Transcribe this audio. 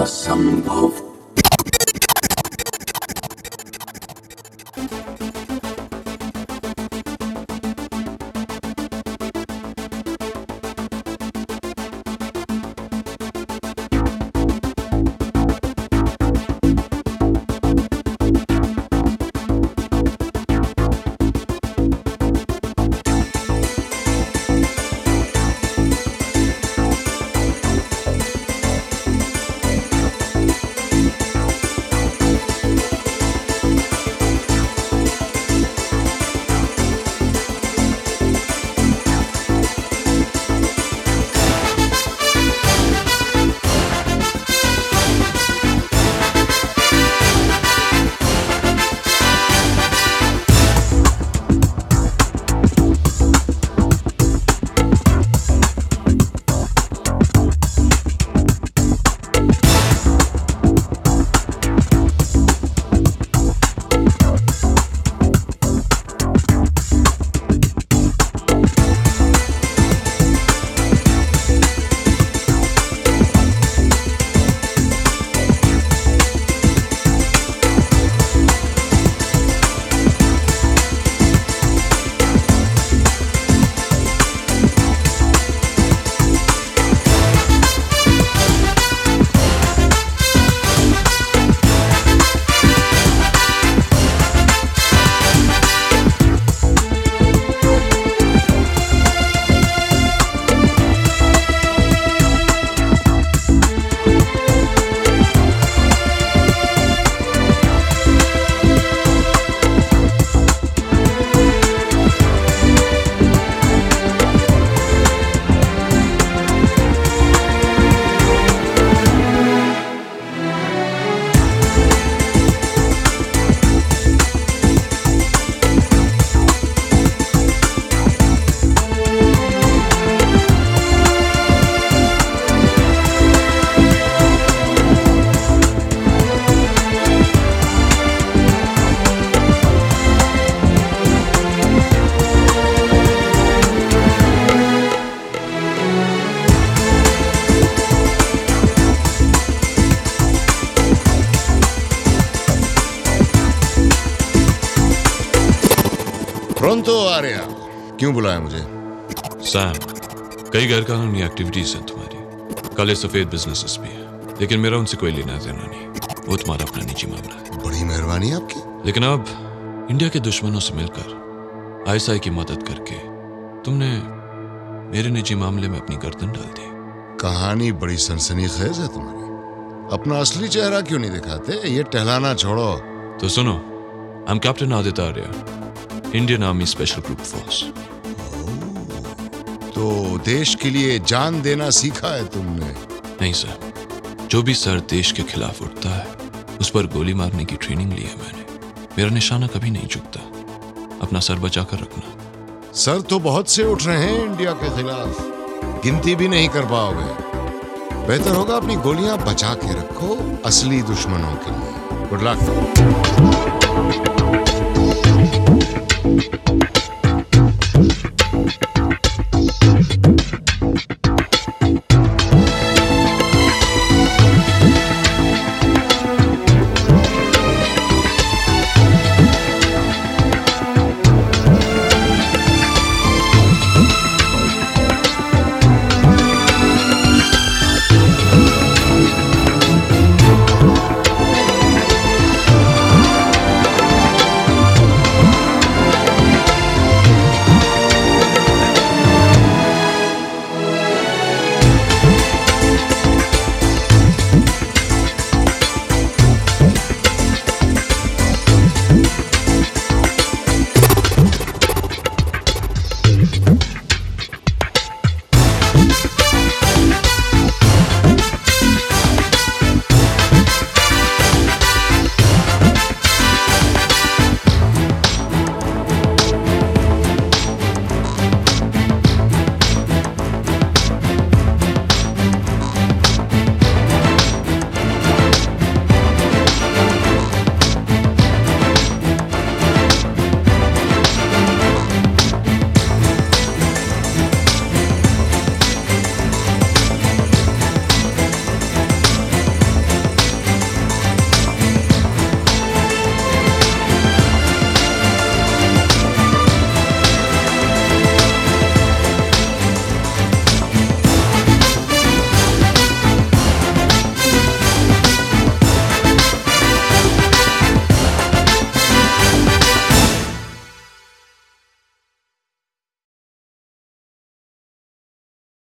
असंभव प्रोंतो आ रहा क्यों बुलाया मुझे? सैम कई गैरकानूनी एक्टिविटीज़ हैं तुम्हारी। काले सफ़ेद बिजनेसेस भी हैं। लेकिन मेरा उनसे कोई लेना देना नहीं। वो तुम्हारा अपना निजी मामला है। बड़ी मेहरबानी आपकी। लेकिन अब इंडिया के दुश्मनों से मिलकर आईएसआई की मदद करके तुमने मेरे निजी मामले में अपनी गर्दन डाल दी। कहानी बड़ी सनसनी सनसनीखेज है तुम्हारी। अपना असली चेहरा क्यों नहीं दिखाते? ये टहलाना छोड़ो। तो सुनो I am captain Aditya Arya Indian army special group force तो देश के लिए जान देना सीखा है तुमने। नहीं सर जो भी सर देश के खिलाफ उठता है उस पर गोली मारने की ट्रेनिंग ली है मैंने। मेरा निशाना कभी नहीं चुकता। अपना सर बचा कर रखना। सर तो बहुत से उठ रहे हैं इंडिया के खिलाफ। गिनती भी नहीं कर पाओगे। बेहतर होगा अपनी गोलियाँ बचा के रखो असली दुश्मनों के लिए। Good luck